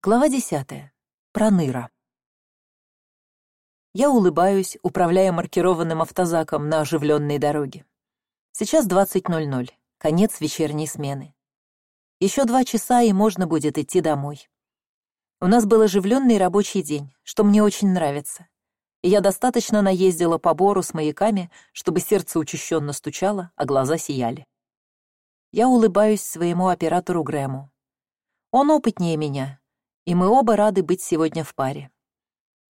Глава десятая. Проныра. Я улыбаюсь, управляя маркированным автозаком на оживленной дороге. Сейчас двадцать ноль ноль, конец вечерней смены. Еще два часа, и можно будет идти домой. У нас был оживленный рабочий день, что мне очень нравится. И я достаточно наездила по бору с маяками, чтобы сердце учащенно стучало, а глаза сияли. Я улыбаюсь своему оператору Грэму. Он опытнее меня, и мы оба рады быть сегодня в паре.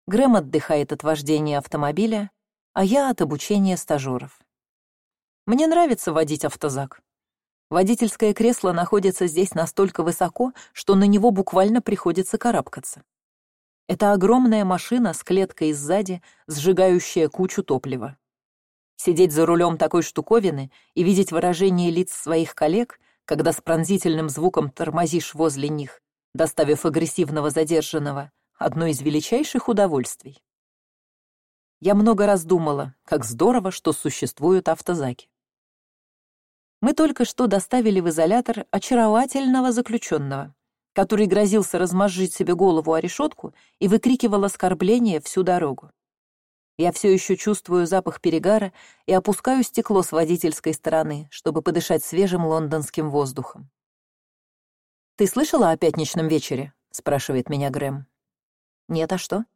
Грэм отдыхает от вождения автомобиля, а я от обучения стажеров. Мне нравится водить автозак. Водительское кресло находится здесь настолько высоко, что на него буквально приходится карабкаться. Это огромная машина с клеткой сзади, сжигающая кучу топлива. Сидеть за рулем такой штуковины и видеть выражение лиц своих коллег, когда с пронзительным звуком тормозишь возле них, доставив агрессивного задержанного одно из величайших удовольствий. Я много раз думала, как здорово, что существуют автозаки. Мы только что доставили в изолятор очаровательного заключенного, который грозился размозжить себе голову о решетку и выкрикивал оскорбления всю дорогу. Я все еще чувствую запах перегара и опускаю стекло с водительской стороны, чтобы подышать свежим лондонским воздухом. «Ты слышала о пятничном вечере?» — спрашивает меня Грэм. «Нет, а что?»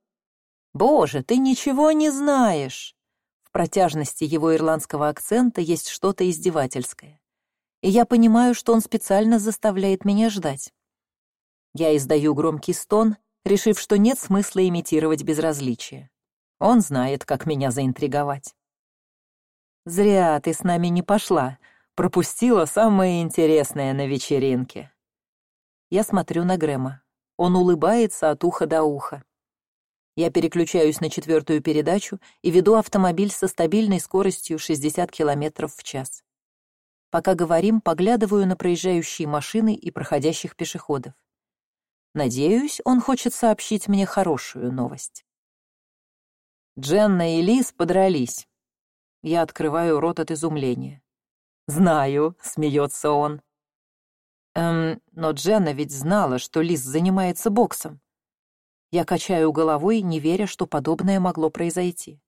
«Боже, ты ничего не знаешь!» В протяжности его ирландского акцента есть что-то издевательское. И я понимаю, что он специально заставляет меня ждать. Я издаю громкий стон, решив, что нет смысла имитировать безразличие. Он знает, как меня заинтриговать. «Зря ты с нами не пошла», пропустила самое интересное на вечеринке. Я смотрю на Грэма. Он улыбается от уха до уха. Я переключаюсь на четвертую передачу и веду автомобиль со стабильной скоростью 60 км в час. Пока говорим, поглядываю на проезжающие машины и проходящих пешеходов. Надеюсь, он хочет сообщить мне хорошую новость. Дженна и Лиз подрались. Я открываю рот от изумления. «Знаю», — смеется он. Эм, но Дженна ведь знала, что Лиз занимается боксом. Я качаю головой, не веря, что подобное могло произойти.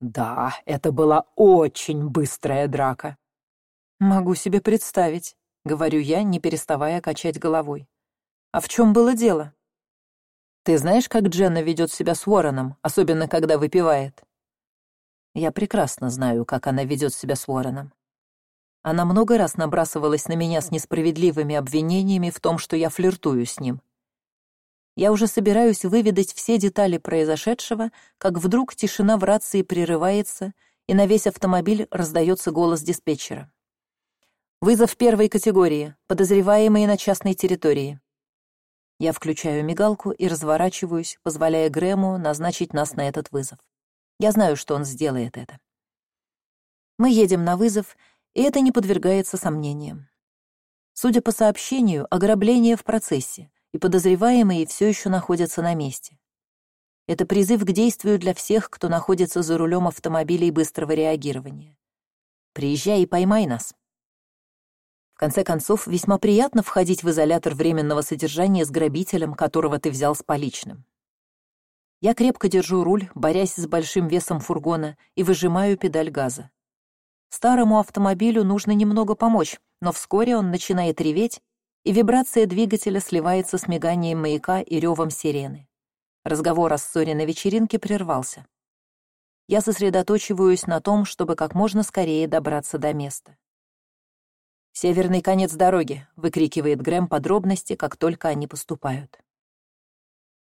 Да, это была очень быстрая драка. Могу себе представить, говорю я, не переставая качать головой. А в чем было дело? Ты знаешь, как Дженна ведет себя с Уорреном, особенно когда выпивает? Я прекрасно знаю, как она ведет себя с Уорреном. Она много раз набрасывалась на меня с несправедливыми обвинениями в том, что я флиртую с ним. Я уже собираюсь выведать все детали произошедшего, как вдруг тишина в рации прерывается, и на весь автомобиль раздается голос диспетчера. «Вызов первой категории, подозреваемые на частной территории». Я включаю мигалку и разворачиваюсь, позволяя Грэму назначить нас на этот вызов. Я знаю, что он сделает это. Мы едем на вызов — и это не подвергается сомнениям. Судя по сообщению, ограбление в процессе, и подозреваемые все еще находятся на месте. Это призыв к действию для всех, кто находится за рулем автомобилей быстрого реагирования. Приезжай и поймай нас. В конце концов, весьма приятно входить в изолятор временного содержания с грабителем, которого ты взял с поличным. Я крепко держу руль, борясь с большим весом фургона, и выжимаю педаль газа. Старому автомобилю нужно немного помочь, но вскоре он начинает реветь, и вибрация двигателя сливается с миганием маяка и ревом сирены. Разговор о ссоре на вечеринке прервался. Я сосредоточиваюсь на том, чтобы как можно скорее добраться до места. «Северный конец дороги», — выкрикивает Грэм подробности, как только они поступают.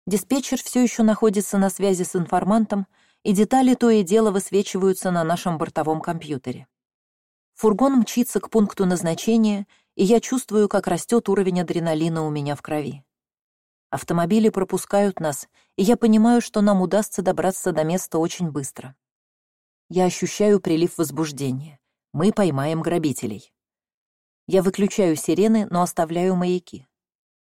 Диспетчер все еще находится на связи с информантом, и детали то и дело высвечиваются на нашем бортовом компьютере. Фургон мчится к пункту назначения, и я чувствую, как растет уровень адреналина у меня в крови. Автомобили пропускают нас, и я понимаю, что нам удастся добраться до места очень быстро. Я ощущаю прилив возбуждения. Мы поймаем грабителей. Я выключаю сирены, но оставляю маяки.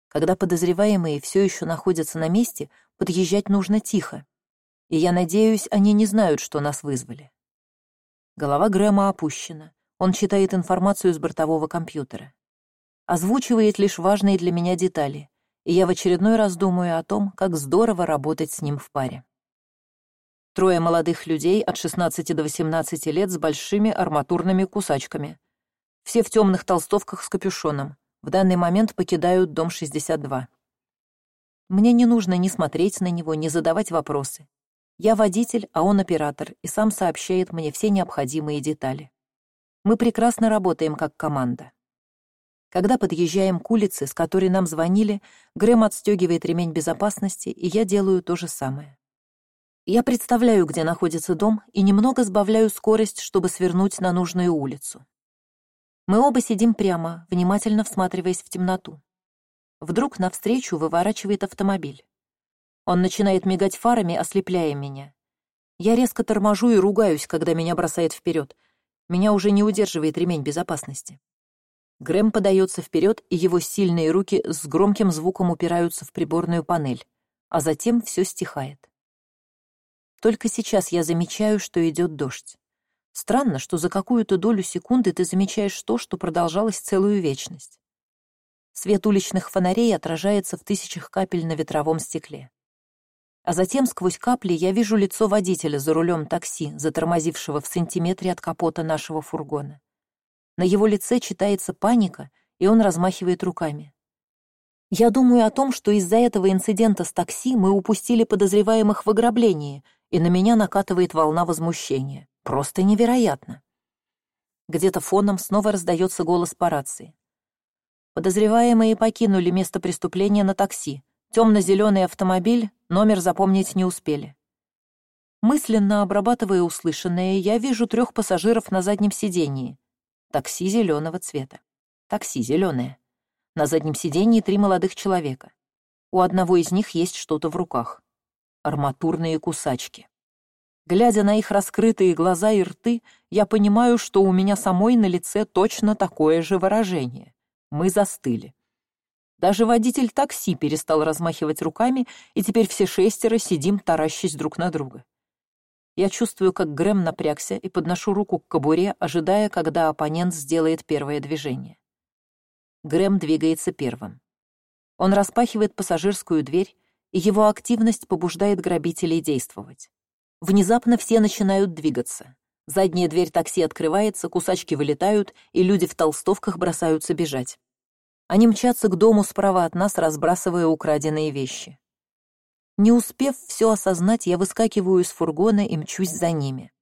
Когда подозреваемые все еще находятся на месте, подъезжать нужно тихо, и я надеюсь, они не знают, что нас вызвали. Голова Грэма опущена. Он читает информацию с бортового компьютера. Озвучивает лишь важные для меня детали. и я в очередной раз думаю о том, как здорово работать с ним в паре. Трое молодых людей от 16 до 18 лет с большими арматурными кусачками. Все в темных толстовках с капюшоном. В данный момент покидают дом 62. Мне не нужно ни смотреть на него, ни задавать вопросы. Я водитель, а он оператор, и сам сообщает мне все необходимые детали. Мы прекрасно работаем как команда. Когда подъезжаем к улице, с которой нам звонили, Грэм отстегивает ремень безопасности, и я делаю то же самое. Я представляю, где находится дом, и немного сбавляю скорость, чтобы свернуть на нужную улицу. Мы оба сидим прямо, внимательно всматриваясь в темноту. Вдруг навстречу выворачивает автомобиль. Он начинает мигать фарами, ослепляя меня. Я резко торможу и ругаюсь, когда меня бросает вперед. Меня уже не удерживает ремень безопасности. Грэм подается вперед, и его сильные руки с громким звуком упираются в приборную панель, а затем все стихает. Только сейчас я замечаю, что идет дождь. Странно, что за какую-то долю секунды ты замечаешь то, что продолжалось целую вечность. Свет уличных фонарей отражается в тысячах капель на ветровом стекле. А затем сквозь капли я вижу лицо водителя за рулем такси, затормозившего в сантиметре от капота нашего фургона. На его лице читается паника, и он размахивает руками. Я думаю о том, что из-за этого инцидента с такси мы упустили подозреваемых в ограблении, и на меня накатывает волна возмущения. Просто невероятно. Где-то фоном снова раздается голос по рации. Подозреваемые покинули место преступления на такси. Темно-зеленый автомобиль, номер запомнить не успели. Мысленно обрабатывая услышанное, я вижу трех пассажиров на заднем сидении. Такси зеленого цвета. Такси зеленое. На заднем сидении три молодых человека. У одного из них есть что-то в руках арматурные кусачки. Глядя на их раскрытые глаза и рты, я понимаю, что у меня самой на лице точно такое же выражение. Мы застыли. Даже водитель такси перестал размахивать руками, и теперь все шестеро сидим, таращась друг на друга. Я чувствую, как Грэм напрягся и подношу руку к кобуре, ожидая, когда оппонент сделает первое движение. Грэм двигается первым. Он распахивает пассажирскую дверь, и его активность побуждает грабителей действовать. Внезапно все начинают двигаться. Задняя дверь такси открывается, кусачки вылетают, и люди в толстовках бросаются бежать. Они мчатся к дому справа от нас, разбрасывая украденные вещи. Не успев все осознать, я выскакиваю из фургона и мчусь за ними.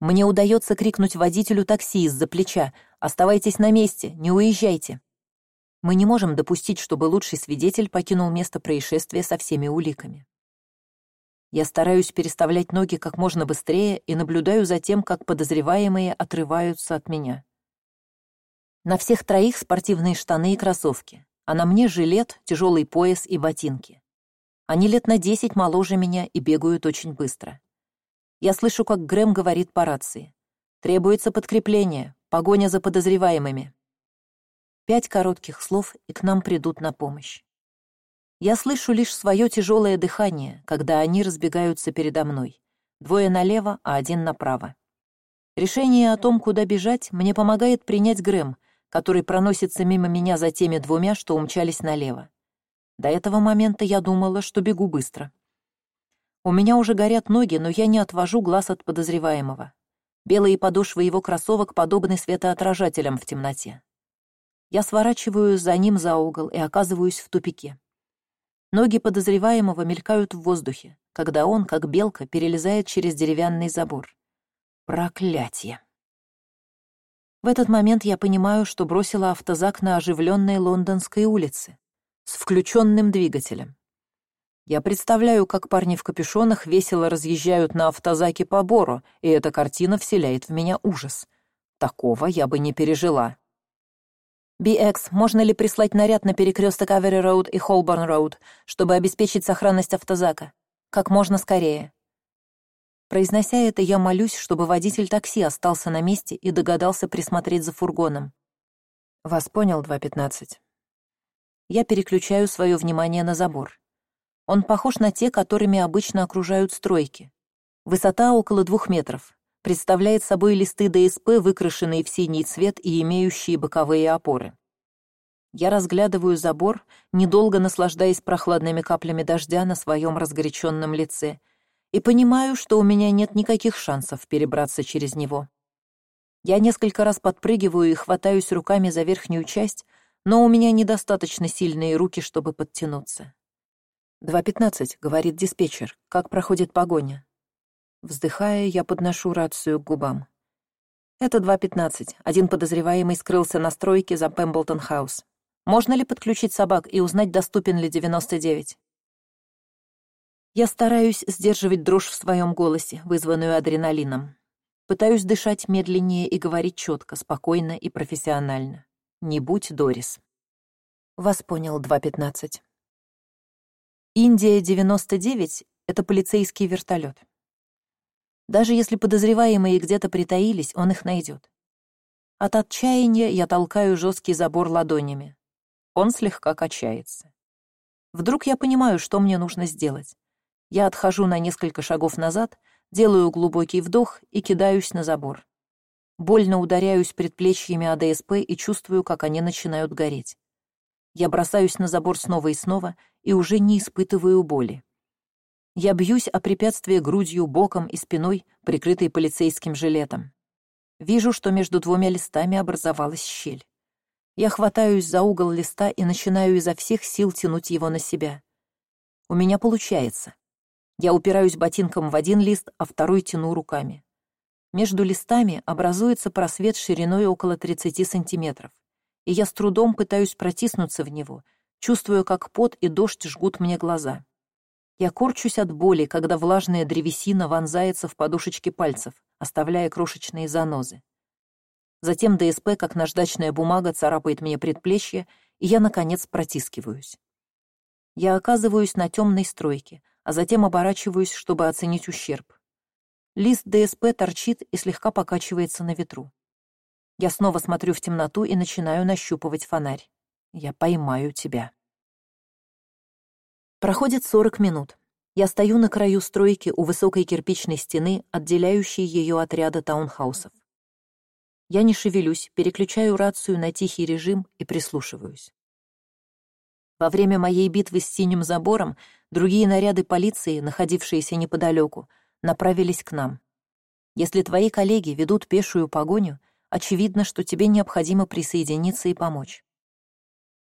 Мне удается крикнуть водителю такси из-за плеча «Оставайтесь на месте, не уезжайте!» Мы не можем допустить, чтобы лучший свидетель покинул место происшествия со всеми уликами. Я стараюсь переставлять ноги как можно быстрее и наблюдаю за тем, как подозреваемые отрываются от меня. На всех троих спортивные штаны и кроссовки, а на мне жилет, тяжелый пояс и ботинки. Они лет на десять моложе меня и бегают очень быстро. Я слышу, как Грэм говорит по рации. «Требуется подкрепление, погоня за подозреваемыми». Пять коротких слов, и к нам придут на помощь. Я слышу лишь свое тяжелое дыхание, когда они разбегаются передо мной. Двое налево, а один направо. Решение о том, куда бежать, мне помогает принять Грэм, который проносится мимо меня за теми двумя, что умчались налево. До этого момента я думала, что бегу быстро. У меня уже горят ноги, но я не отвожу глаз от подозреваемого. Белые подошвы его кроссовок подобны светоотражателям в темноте. Я сворачиваю за ним за угол и оказываюсь в тупике. Ноги подозреваемого мелькают в воздухе, когда он, как белка, перелезает через деревянный забор. Проклятие! В этот момент я понимаю, что бросила автозак на оживленной лондонской улице с включенным двигателем. Я представляю, как парни в капюшонах весело разъезжают на автозаке по Бору, и эта картина вселяет в меня ужас. Такого я бы не пережила. BX, можно ли прислать наряд на перекресток Авери-Роуд и Холборн-Роуд, чтобы обеспечить сохранность автозака? Как можно скорее. Произнося это, я молюсь, чтобы водитель такси остался на месте и догадался присмотреть за фургоном. Вас понял, 2.15. Я переключаю свое внимание на забор. Он похож на те, которыми обычно окружают стройки. Высота около двух метров представляет собой листы ДСП, выкрашенные в синий цвет и имеющие боковые опоры. Я разглядываю забор, недолго наслаждаясь прохладными каплями дождя на своем разгоряченном лице, и понимаю, что у меня нет никаких шансов перебраться через него. Я несколько раз подпрыгиваю и хватаюсь руками за верхнюю часть, но у меня недостаточно сильные руки, чтобы подтянуться. «Два пятнадцать», — говорит диспетчер. «Как проходит погоня?» Вздыхая, я подношу рацию к губам. Это два пятнадцать. Один подозреваемый скрылся на стройке за Пемблтон-хаус. Можно ли подключить собак и узнать, доступен ли девяносто девять? Я стараюсь сдерживать дрожь в своем голосе, вызванную адреналином. Пытаюсь дышать медленнее и говорить четко, спокойно и профессионально. Не будь Дорис. Вас понял, два пятнадцать. Индия 99 — это полицейский вертолет. Даже если подозреваемые где-то притаились, он их найдет. От отчаяния я толкаю жесткий забор ладонями. Он слегка качается. Вдруг я понимаю, что мне нужно сделать. Я отхожу на несколько шагов назад, делаю глубокий вдох и кидаюсь на забор. Больно ударяюсь предплечьями о ДСП и чувствую, как они начинают гореть. Я бросаюсь на забор снова и снова и уже не испытываю боли. Я бьюсь о препятствие грудью, боком и спиной, прикрытой полицейским жилетом. Вижу, что между двумя листами образовалась щель. Я хватаюсь за угол листа и начинаю изо всех сил тянуть его на себя. У меня получается. Я упираюсь ботинком в один лист, а второй тяну руками. Между листами образуется просвет шириной около 30 сантиметров и я с трудом пытаюсь протиснуться в него, чувствуя, как пот и дождь жгут мне глаза. Я корчусь от боли, когда влажная древесина вонзается в подушечки пальцев, оставляя крошечные занозы. Затем ДСП, как наждачная бумага, царапает мне предплечье, и я, наконец, протискиваюсь. Я оказываюсь на темной стройке, а затем оборачиваюсь, чтобы оценить ущерб. Лист ДСП торчит и слегка покачивается на ветру. Я снова смотрю в темноту и начинаю нащупывать фонарь. Я поймаю тебя. Проходит сорок минут. Я стою на краю стройки у высокой кирпичной стены, отделяющей ее от ряда таунхаусов. Я не шевелюсь, переключаю рацию на тихий режим и прислушиваюсь. Во время моей битвы с синим забором другие наряды полиции, находившиеся неподалеку, направились к нам. Если твои коллеги ведут пешую погоню, очевидно, что тебе необходимо присоединиться и помочь.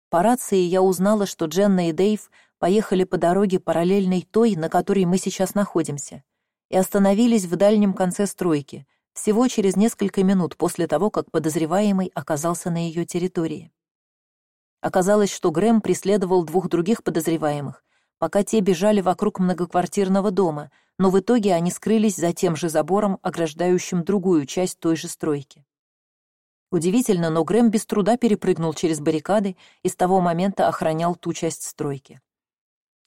По рации я узнала, что Дженна и Дэйв поехали по дороге параллельной той, на которой мы сейчас находимся, и остановились в дальнем конце стройки, всего через несколько минут после того, как подозреваемый оказался на ее территории. Оказалось, что Грэм преследовал двух других подозреваемых, пока те бежали вокруг многоквартирного дома, но в итоге они скрылись за тем же забором, ограждающим другую часть той же стройки. Удивительно, но Грэм без труда перепрыгнул через баррикады и с того момента охранял ту часть стройки.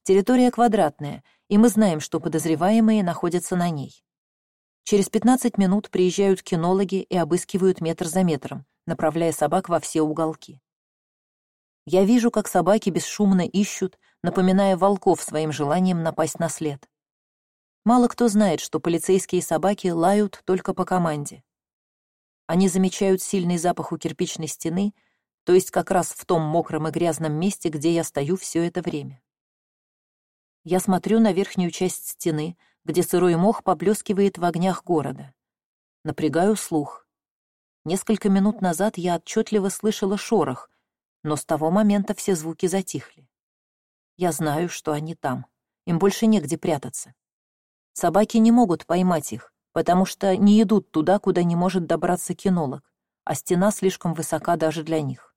Территория квадратная, и мы знаем, что подозреваемые находятся на ней. Через 15 минут приезжают кинологи и обыскивают метр за метром, направляя собак во все уголки. Я вижу, как собаки бесшумно ищут, напоминая волков своим желанием напасть на след. Мало кто знает, что полицейские собаки лают только по команде. Они замечают сильный запах у кирпичной стены, то есть как раз в том мокром и грязном месте, где я стою все это время. Я смотрю на верхнюю часть стены, где сырой мох поблескивает в огнях города. Напрягаю слух. Несколько минут назад я отчетливо слышала шорох, но с того момента все звуки затихли. Я знаю, что они там. Им больше негде прятаться. Собаки не могут поймать их, потому что не идут туда, куда не может добраться кинолог, а стена слишком высока даже для них.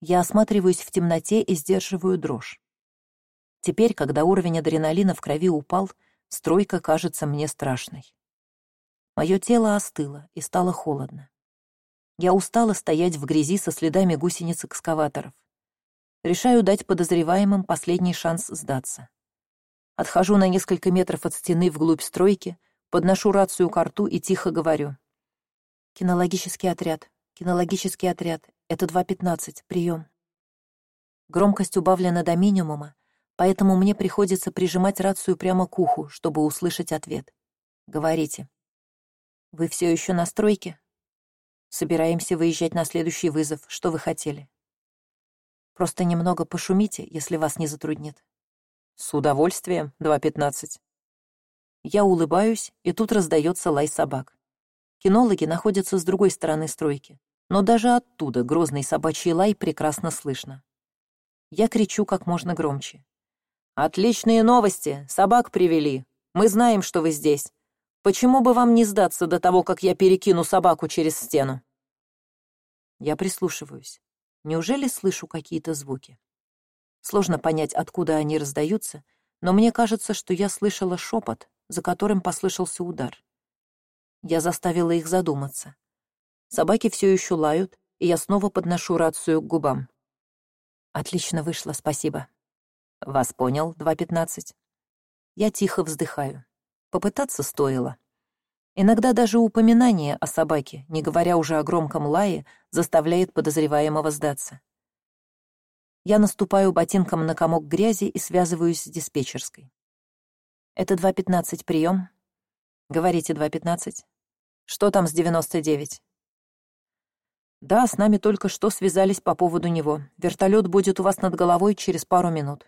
Я осматриваюсь в темноте и сдерживаю дрожь. Теперь, когда уровень адреналина в крови упал, стройка кажется мне страшной. Мое тело остыло и стало холодно. Я устала стоять в грязи со следами гусениц экскаваторов. Решаю дать подозреваемым последний шанс сдаться. Отхожу на несколько метров от стены вглубь стройки — Подношу рацию к рту и тихо говорю. «Кинологический отряд, кинологический отряд, это 2.15, прием». Громкость убавлена до минимума, поэтому мне приходится прижимать рацию прямо к уху, чтобы услышать ответ. Говорите. «Вы все еще на стройке?» «Собираемся выезжать на следующий вызов. Что вы хотели?» Просто немного пошумите, если вас не затруднит. С удовольствием, 2.15. Я улыбаюсь, и тут раздается лай собак. Кинологи находятся с другой стороны стройки, но даже оттуда грозный собачий лай прекрасно слышно. Я кричу как можно громче. «Отличные новости! Собак привели! Мы знаем, что вы здесь. Почему бы вам не сдаться до того, как я перекину собаку через стену?» Я прислушиваюсь. Неужели слышу какие-то звуки? Сложно понять, откуда они раздаются, но мне кажется, что я слышала шепот, за которым послышался удар. Я заставила их задуматься. Собаки все еще лают, и я снова подношу рацию к губам. Отлично вышло, спасибо. Вас понял, 2.15. Я тихо вздыхаю. Попытаться стоило. Иногда даже упоминание о собаке, не говоря уже о громком лае, заставляет подозреваемого сдаться. Я наступаю ботинком на комок грязи и связываюсь с диспетчерской. «Это 2.15 прием?» «Говорите, 2.15?» «Что там с 99?» «Да, с нами только что связались по поводу него. Вертолет будет у вас над головой через пару минут».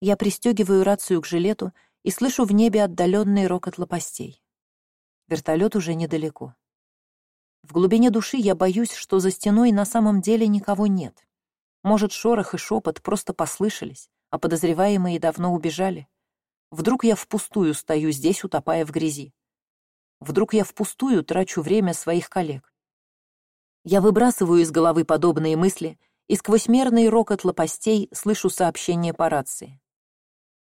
Я пристегиваю рацию к жилету и слышу в небе отдаленный рокот лопастей. Вертолет уже недалеко. В глубине души я боюсь, что за стеной на самом деле никого нет. Может, шорох и шепот просто послышались, а подозреваемые давно убежали. Вдруг я впустую стою здесь, утопая в грязи. Вдруг я впустую трачу время своих коллег. Я выбрасываю из головы подобные мысли и сквозь мерный рокот лопастей слышу сообщение по рации.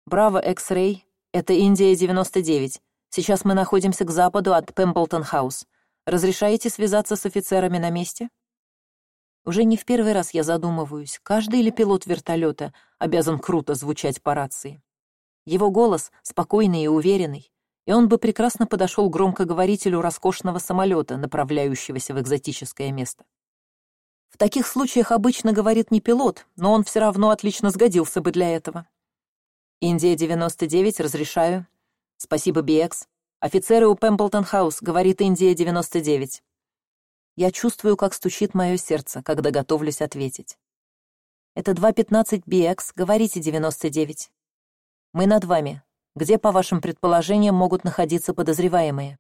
«Браво, X-Ray, это Индия-99. Сейчас мы находимся к западу от Пемблтон-хаус. Разрешаете связаться с офицерами на месте?» Уже не в первый раз я задумываюсь, каждый ли пилот вертолета обязан круто звучать по рации. Его голос спокойный и уверенный, и он бы прекрасно подошел громкоговорителю роскошного самолета, направляющегося в экзотическое место. В таких случаях обычно говорит не пилот, но он все равно отлично сгодился бы для этого. «Индия-99, разрешаю. «Спасибо, BX. Офицеры у Пемблтон-хаус, говорит Индия-99». Я чувствую, как стучит мое сердце, когда готовлюсь ответить. «Это 2.15 BX, говорите 99. Мы над вами. Где, по вашим предположениям, могут находиться подозреваемые?»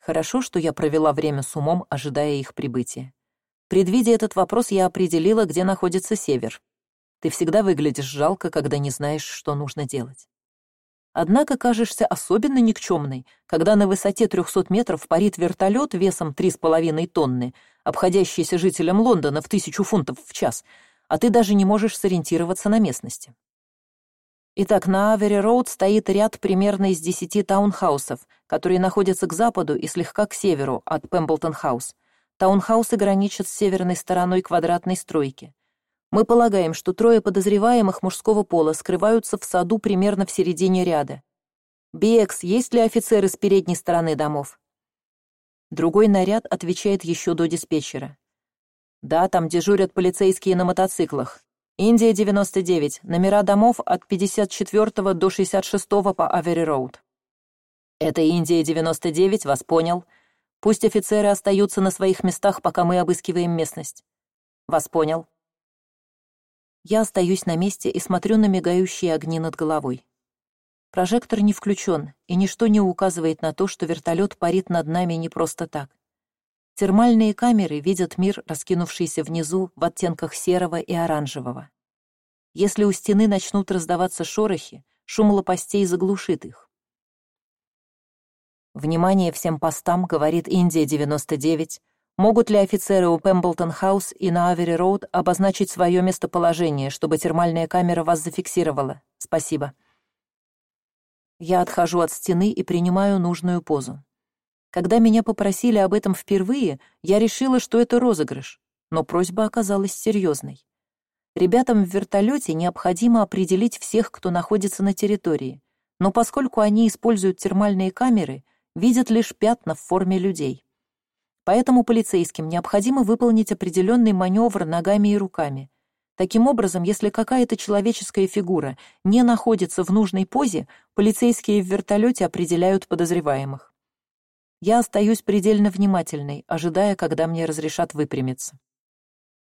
Хорошо, что я провела время с умом, ожидая их прибытия. Предвидя этот вопрос, я определила, где находится север. Ты всегда выглядишь жалко, когда не знаешь, что нужно делать. Однако кажешься особенно никчемной, когда на высоте 300 метров парит вертолет весом 3,5 тонны, обходящийся жителям Лондона в тысячу фунтов в час, а ты даже не можешь сориентироваться на местности. Итак, на Авери-Роуд стоит ряд примерно из десяти таунхаусов, которые находятся к западу и слегка к северу от Пемблтон-хаус. Таунхаусы граничат с северной стороной квадратной стройки. Мы полагаем, что трое подозреваемых мужского пола скрываются в саду примерно в середине ряда. «BX, есть ли офицеры с передней стороны домов?» Другой наряд отвечает еще до диспетчера. «Да, там дежурят полицейские на мотоциклах. Индия 99, номера домов от 54 до 66 по Авери-Роуд». «Это Индия 99, вас понял. Пусть офицеры остаются на своих местах, пока мы обыскиваем местность». «Вас понял». Я остаюсь на месте и смотрю на мигающие огни над головой. Прожектор не включен, и ничто не указывает на то, что вертолет парит над нами не просто так. Термальные камеры видят мир, раскинувшийся внизу в оттенках серого и оранжевого. Если у стены начнут раздаваться шорохи, шум лопастей заглушит их. «Внимание всем постам», — говорит Индия-99, Могут ли офицеры у Пемблтон-хаус и на Авери-роуд обозначить свое местоположение, чтобы термальная камера вас зафиксировала? Спасибо. Я отхожу от стены и принимаю нужную позу. Когда меня попросили об этом впервые, я решила, что это розыгрыш, но просьба оказалась серьезной. Ребятам в вертолете необходимо определить всех, кто находится на территории, но поскольку они используют термальные камеры, видят лишь пятна в форме людей. Поэтому полицейским необходимо выполнить определенный маневр ногами и руками. Таким образом, если какая-то человеческая фигура не находится в нужной позе, полицейские в вертолете определяют подозреваемых. Я остаюсь предельно внимательной, ожидая, когда мне разрешат выпрямиться.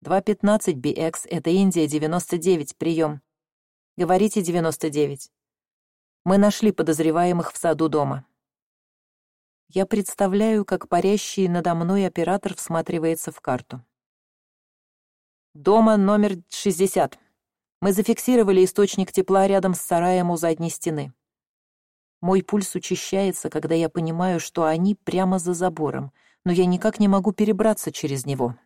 215 BX, это Индия, 99, прием. Говорите 99. Мы нашли подозреваемых в саду дома. Я представляю, как парящий надо мной оператор всматривается в карту. Дома номер 60. Мы зафиксировали источник тепла рядом с сараем у задней стены. Мой пульс учащается, когда я понимаю, что они прямо за забором, но я никак не могу перебраться через него.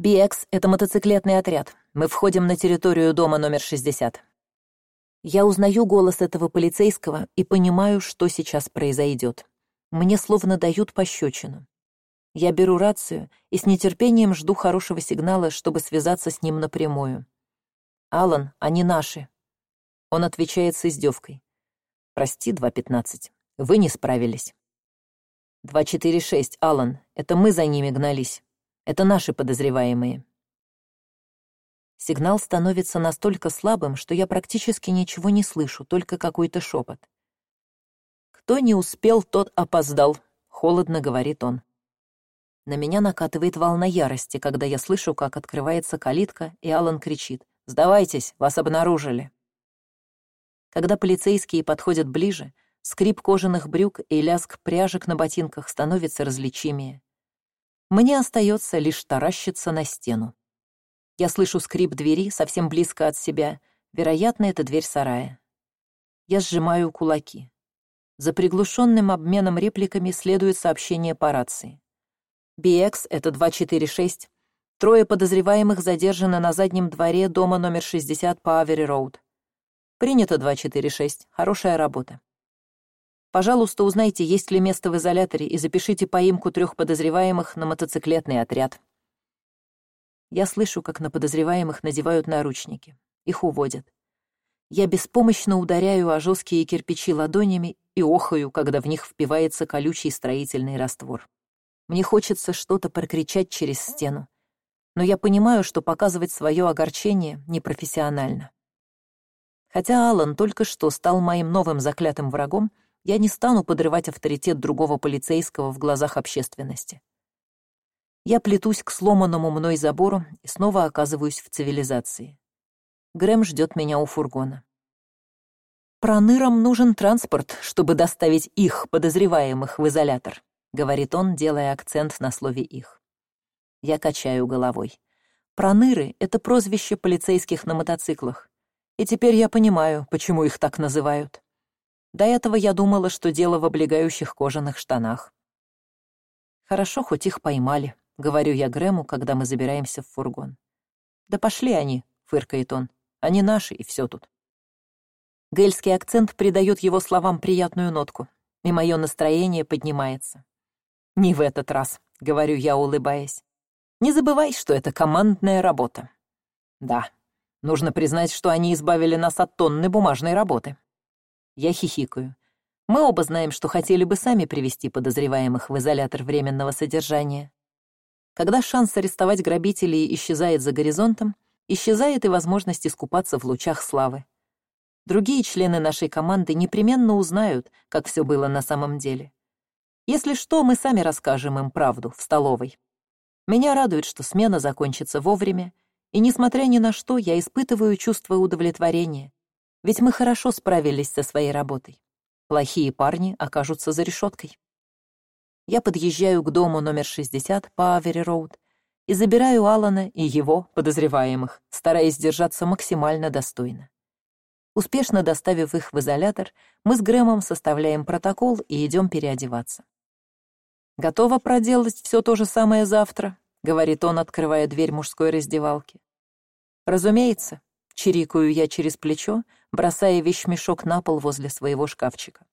BX — это мотоциклетный отряд. Мы входим на территорию дома номер 60. Я узнаю голос этого полицейского и понимаю, что сейчас произойдет. Мне словно дают пощечину. Я беру рацию и с нетерпением жду хорошего сигнала, чтобы связаться с ним напрямую. «Алан, они наши». Он отвечает с издевкой. «Прости, 2.15, вы не справились». «2.4.6, Алан, это мы за ними гнались. Это наши подозреваемые». Сигнал становится настолько слабым, что я практически ничего не слышу, только какой-то шепот. «Кто не успел, тот опоздал», — холодно говорит он. На меня накатывает волна ярости, когда я слышу, как открывается калитка, и Алан кричит «Сдавайтесь, вас обнаружили». Когда полицейские подходят ближе, скрип кожаных брюк и лязг пряжек на ботинках становится различимее. Мне остается лишь таращиться на стену. Я слышу скрип двери совсем близко от себя. Вероятно, это дверь сарая. Я сжимаю кулаки. За приглушенным обменом репликами следует сообщение по рации. BX — это 246. Трое подозреваемых задержаны на заднем дворе дома номер 60 по Авери-Роуд. Принято 246. Хорошая работа. Пожалуйста, узнайте, есть ли место в изоляторе, и запишите поимку трех подозреваемых на мотоциклетный отряд. Я слышу, как на подозреваемых надевают наручники. Их уводят. Я беспомощно ударяю о жесткие кирпичи ладонями и охаю, когда в них впивается колючий строительный раствор. Мне хочется что-то прокричать через стену. Но я понимаю, что показывать свое огорчение непрофессионально. Хотя Алан только что стал моим новым заклятым врагом, я не стану подрывать авторитет другого полицейского в глазах общественности. Я плетусь к сломанному мной забору и снова оказываюсь в цивилизации. Грэм ждет меня у фургона. Пронырам нужен транспорт, чтобы доставить их, подозреваемых, в изолятор. — говорит он, делая акцент на слове «их». Я качаю головой. Проныры — это прозвище полицейских на мотоциклах. И теперь я понимаю, почему их так называют. До этого я думала, что дело в облегающих кожаных штанах. Хорошо, хоть их поймали, — говорю я Грэму, когда мы забираемся в фургон. «Да пошли они», — фыркает он. «Они наши, и все тут». Гельский акцент придает его словам приятную нотку, и мое настроение поднимается. «Не в этот раз», — говорю я, улыбаясь. «Не забывай, что это командная работа». «Да, нужно признать, что они избавили нас от тонны бумажной работы». Я хихикаю. Мы оба знаем, что хотели бы сами привести подозреваемых в изолятор временного содержания. Когда шанс арестовать грабителей исчезает за горизонтом, исчезает и возможность искупаться в лучах славы. Другие члены нашей команды непременно узнают, как все было на самом деле. Если что, мы сами расскажем им правду в столовой. Меня радует, что смена закончится вовремя, и, несмотря ни на что, я испытываю чувство удовлетворения, ведь мы хорошо справились со своей работой. Плохие парни окажутся за решеткой. Я подъезжаю к дому номер 60 по Авери-Роуд и забираю Алана и его подозреваемых, стараясь держаться максимально достойно. Успешно доставив их в изолятор, мы с Грэмом составляем протокол и идем переодеваться. «Готова проделать все то же самое завтра?» — говорит он, открывая дверь мужской раздевалки. «Разумеется», — чирикаю я через плечо, бросая вещмешок на пол возле своего шкафчика.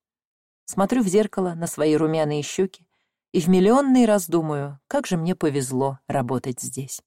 Смотрю в зеркало на свои румяные щеки и в миллионный раз думаю, как же мне повезло работать здесь.